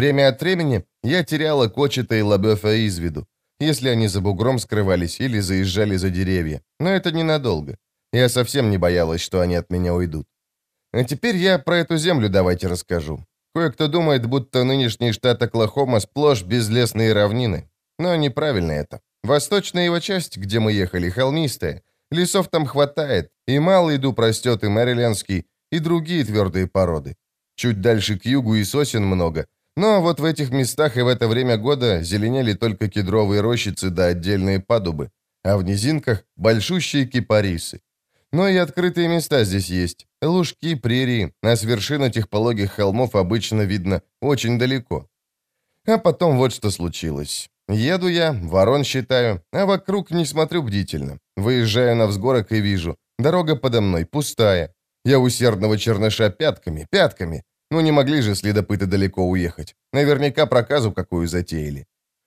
Время от времени я теряла Кочета и Лабёфа из виду, если они за бугром скрывались или заезжали за деревья, но это ненадолго. Я совсем не боялась, что они от меня уйдут. А теперь я про эту землю давайте расскажу. Кое-кто думает, будто нынешний штат Оклахома сплошь безлесные равнины. Но неправильно это. Восточная его часть, где мы ехали, холмистая. Лесов там хватает, и Малый дуб растет, и Мэрилендский, и другие твердые породы. Чуть дальше к югу и сосен много. Но вот в этих местах и в это время года зеленели только кедровые рощицы да отдельные падубы, а в низинках большущие кипарисы. Но и открытые места здесь есть. Лужки, прерии, а с вершин этих пологих холмов обычно видно очень далеко. А потом вот что случилось. Еду я, ворон считаю, а вокруг не смотрю бдительно. Выезжаю на взгорок и вижу. Дорога подо мной пустая. Я усердного черныша пятками, пятками. Ну не могли же следопыты далеко уехать. Наверняка проказу какую затеяли.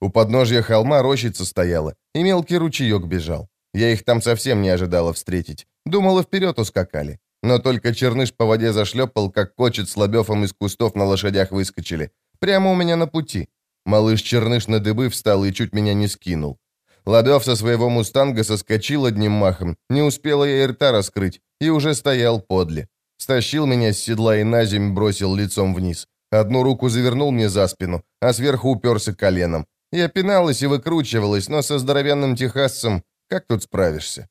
У подножья холма рощица стояла, и мелкий ручеек бежал. Я их там совсем не ожидала встретить. Думала, вперед ускакали. Но только черныш по воде зашлепал, как кочет с лобёфом из кустов на лошадях выскочили. Прямо у меня на пути. Малыш черныш на дыбы встал и чуть меня не скинул. Лобёв со своего мустанга соскочил одним махом, не успела я и рта раскрыть, и уже стоял подле. Стащил меня с седла и на земь бросил лицом вниз. Одну руку завернул мне за спину, а сверху уперся коленом. Я пиналась и выкручивалась, но со здоровенным техасцем как тут справишься?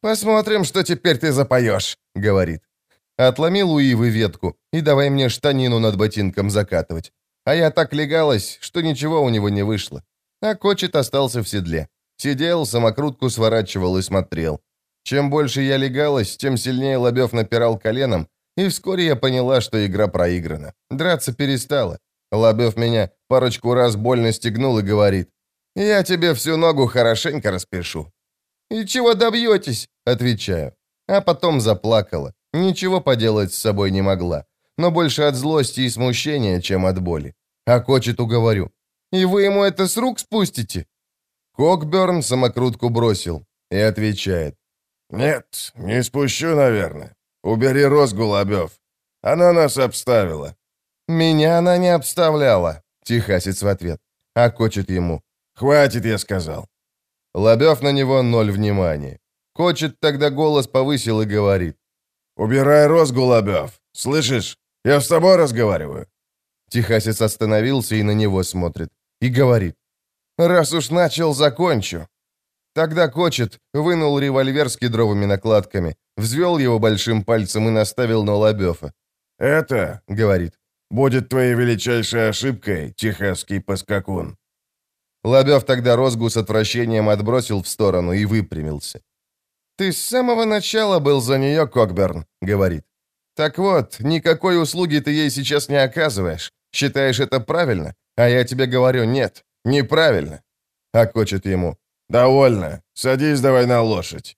«Посмотрим, что теперь ты запоешь», — говорит. Отломил у Ивы ветку и давай мне штанину над ботинком закатывать. А я так легалась, что ничего у него не вышло. А Кочет остался в седле. Сидел, самокрутку сворачивал и смотрел. Чем больше я легалась, тем сильнее Лобёв напирал коленом, и вскоре я поняла, что игра проиграна. Драться перестала. Лобёв меня парочку раз больно стегнул и говорит, «Я тебе всю ногу хорошенько распишу». «И чего добьетесь?» — отвечаю. А потом заплакала. Ничего поделать с собой не могла. Но больше от злости и смущения, чем от боли. А Кочету говорю. «И вы ему это с рук спустите?» Кокберн самокрутку бросил и отвечает. «Нет, не спущу, наверное. Убери розгу, Лобёв. Она нас обставила». «Меня она не обставляла», — Тихасец в ответ. А Кочет ему. «Хватит, я сказал». Лобёв на него ноль внимания. Кочет тогда голос повысил и говорит. «Убирай розгу, Лобёв. Слышишь? Я с тобой разговариваю». Техасец остановился и на него смотрит. И говорит. «Раз уж начал, закончу». Тогда Кочет вынул револьвер с кедровыми накладками, взвел его большим пальцем и наставил на Лобёфа. «Это, — говорит, — будет твоей величайшей ошибкой, техасский поскакун». Лобёв тогда розгу с отвращением отбросил в сторону и выпрямился. «Ты с самого начала был за нее, Кокберн», — говорит. «Так вот, никакой услуги ты ей сейчас не оказываешь. Считаешь это правильно? А я тебе говорю, нет, неправильно». А кочет ему. «Довольно. Садись давай на лошадь».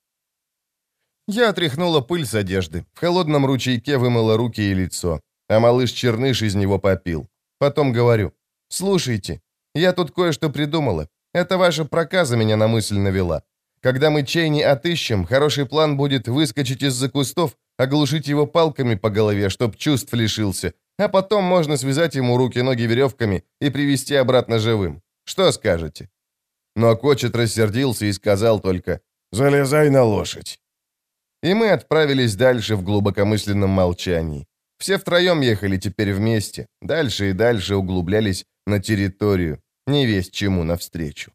Я отряхнула пыль с одежды, в холодном ручейке вымыла руки и лицо, а малыш Черныш из него попил. Потом говорю, «Слушайте, я тут кое-что придумала. Это ваша проказа меня на мысль навела. Когда мы Чейни отыщем, хороший план будет выскочить из-за кустов, оглушить его палками по голове, чтоб чувств лишился, а потом можно связать ему руки-ноги веревками и привести обратно живым. Что скажете?» Но Кочет рассердился и сказал только «Залезай на лошадь». И мы отправились дальше в глубокомысленном молчании. Все втроем ехали теперь вместе, дальше и дальше углублялись на территорию, не весть чему навстречу.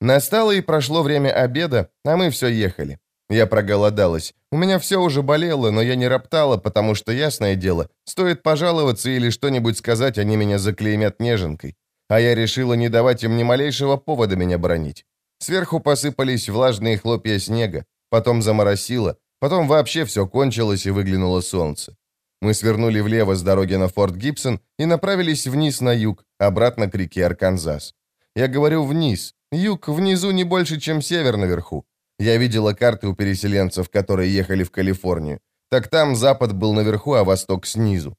Настало и прошло время обеда, а мы все ехали. Я проголодалась. У меня все уже болело, но я не роптала, потому что, ясное дело, стоит пожаловаться или что-нибудь сказать, они меня заклеймят неженкой. А я решила не давать им ни малейшего повода меня бронить. Сверху посыпались влажные хлопья снега, потом заморосило, потом вообще все кончилось и выглянуло солнце. Мы свернули влево с дороги на Форт Гибсон и направились вниз на юг, обратно к реке Арканзас. Я говорю «вниз». Юг внизу не больше, чем север наверху. Я видела карты у переселенцев, которые ехали в Калифорнию. Так там запад был наверху, а восток снизу.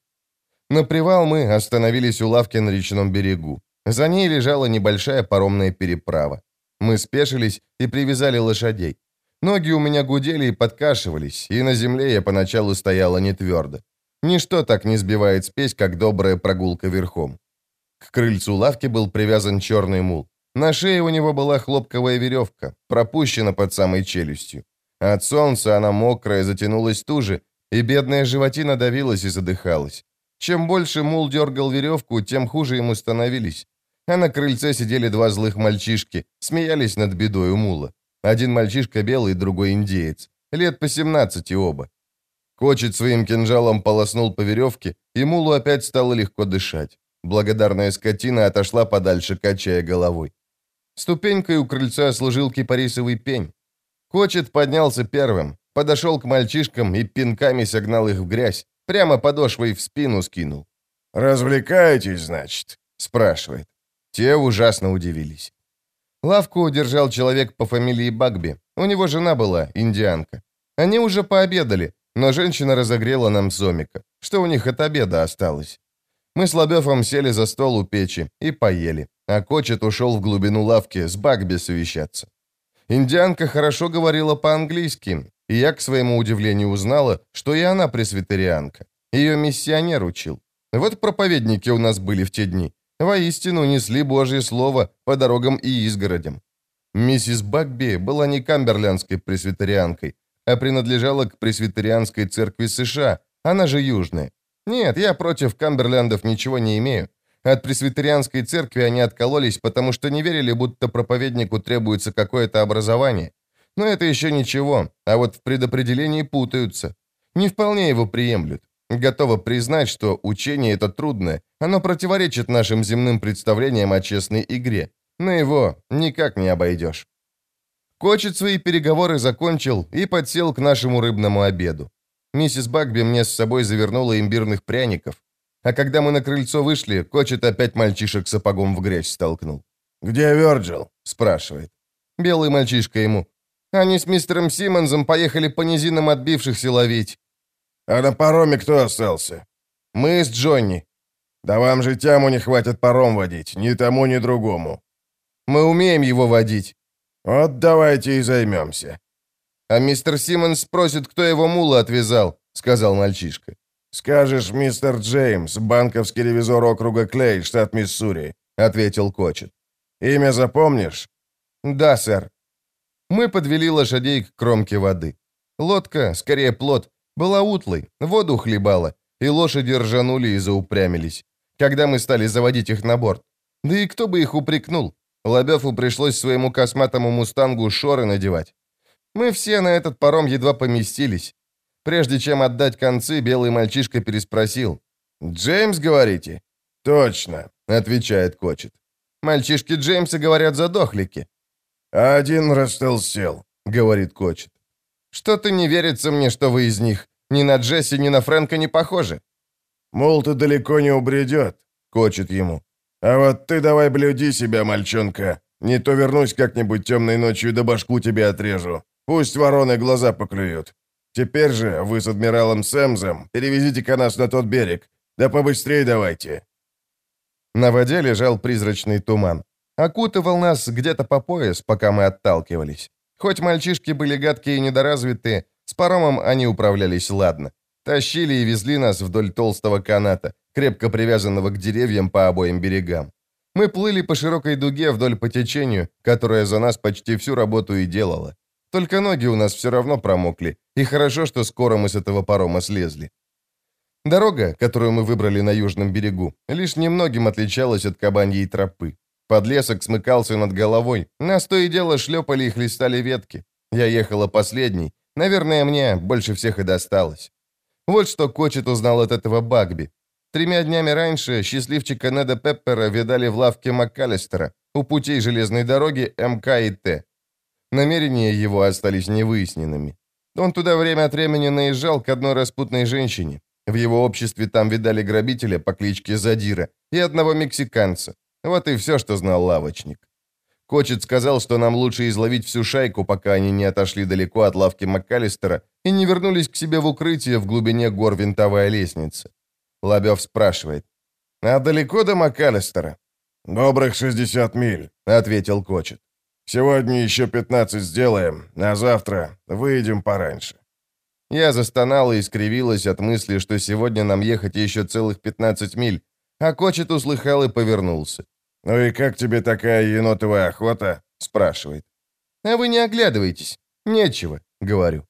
На привал мы остановились у лавки на речном берегу. За ней лежала небольшая паромная переправа. Мы спешились и привязали лошадей. Ноги у меня гудели и подкашивались, и на земле я поначалу стояла не твердо. Ничто так не сбивает спесь, как добрая прогулка верхом. К крыльцу лавки был привязан черный мул. На шее у него была хлопковая веревка, пропущена под самой челюстью. От солнца она мокрая, затянулась туже, и бедная животина давилась и задыхалась. Чем больше мул дергал веревку, тем хуже ему становились. А на крыльце сидели два злых мальчишки, смеялись над бедой у мула. Один мальчишка белый, другой индеец. Лет по 17 оба. Кочет своим кинжалом полоснул по веревке, и мулу опять стало легко дышать. Благодарная скотина отошла подальше, качая головой. Ступенькой у крыльца служил кипарисовый пень. Кочет поднялся первым, подошел к мальчишкам и пинками согнал их в грязь, прямо подошвой в спину скинул. «Развлекаетесь, значит?» — спрашивает. Те ужасно удивились. Лавку удержал человек по фамилии Багби. У него жена была, индианка. Они уже пообедали, но женщина разогрела нам сомика. Что у них от обеда осталось? Мы с Лобёвым сели за стол у печи и поели, а Кочет ушел в глубину лавки с Багби совещаться. Индианка хорошо говорила по-английски, и я, к своему удивлению, узнала, что и она пресвитерианка. Ее миссионер учил. Вот проповедники у нас были в те дни. Воистину несли Божье Слово по дорогам и изгородям. Миссис Багби была не камберлендской пресвитерианкой, а принадлежала к пресвитерианской церкви США, она же южная. Нет, я против камберлендов ничего не имею. От пресвитерианской церкви они откололись, потому что не верили, будто проповеднику требуется какое-то образование. Но это еще ничего, а вот в предопределении путаются. Не вполне его приемлют. Готова признать, что учение это трудное, оно противоречит нашим земным представлениям о честной игре, но его никак не обойдешь. Кочет свои переговоры закончил и подсел к нашему рыбному обеду. Миссис Багби мне с собой завернула имбирных пряников. А когда мы на крыльцо вышли, Кочет опять мальчишек сапогом в грязь столкнул. «Где Вёрджил?» — спрашивает. Белый мальчишка ему. Они с мистером Симмонсом поехали по низинам отбившихся ловить. «А на пароме кто остался?» «Мы с Джонни». «Да вам же тяму не хватит паром водить, ни тому, ни другому». «Мы умеем его водить». «Вот давайте и займемся». «А мистер Симмонс спросит, кто его мула отвязал», — сказал мальчишка. «Скажешь, мистер Джеймс, банковский ревизор округа Клей, штат Миссури», — ответил Кочет. «Имя запомнишь?» «Да, сэр». Мы подвели лошадей к кромке воды. Лодка, скорее плот, была утлой, воду хлебала, и лошади ржанули и заупрямились, когда мы стали заводить их на борт. Да и кто бы их упрекнул? Лобёву пришлось своему косматому мустангу шоры надевать. Мы все на этот паром едва поместились. Прежде чем отдать концы, белый мальчишка переспросил. «Джеймс, говорите?» «Точно», — отвечает Кочет. «Мальчишки Джеймса говорят задохлики». «Один растолстел», — говорит Кочет. «Что-то не верится мне, что вы из них. Ни на Джесси, ни на Фрэнка не похожи». «Мол, ты далеко не убредет», — кочет ему. «А вот ты давай блюди себя, мальчонка. Не то вернусь как-нибудь темной ночью да башку тебе отрежу. Пусть вороны глаза поклюют. Теперь же вы с адмиралом Сэмзом перевезите-ка нас на тот берег. Да побыстрее давайте». На воде лежал призрачный туман. Окутывал нас где-то по пояс, пока мы отталкивались. Хоть мальчишки были гадкие и недоразвитые, с паромом они управлялись ладно. Тащили и везли нас вдоль толстого каната, крепко привязанного к деревьям по обоим берегам. Мы плыли по широкой дуге вдоль по течению, которая за нас почти всю работу и делала. Только ноги у нас все равно промокли, и хорошо, что скоро мы с этого парома слезли. Дорога, которую мы выбрали на южном берегу, лишь немногим отличалась от кабаньей тропы. Подлесок смыкался над головой, нас то и дело шлепали и хлестали ветки. Я ехала последней, наверное, мне больше всех и досталось. Вот что Кочет узнал от этого Багби. Тремя днями раньше счастливчика Неда Пеппера видали в лавке МакКаллистера у путей железной дороги МК и Т. Намерения его остались невыясненными. Он туда время от времени наезжал к одной распутной женщине. В его обществе там видали грабителя по кличке Задира и одного мексиканца. Вот и все, что знал лавочник. Кочет сказал, что нам лучше изловить всю шайку, пока они не отошли далеко от лавки МакКаллистера и не вернулись к себе в укрытие в глубине гор винтовая лестница. Лобёв спрашивает. «А далеко до МакКаллистера?» «Добрых 60 миль», — ответил Кочет. «Сегодня еще 15 сделаем, а завтра выйдем пораньше». Я застонала и искривилась от мысли, что сегодня нам ехать еще целых 15 миль, а Кочет услыхал и повернулся. «Ну и как тебе такая енотовая охота?» — спрашивает. «А вы не оглядывайтесь. Нечего», — говорю.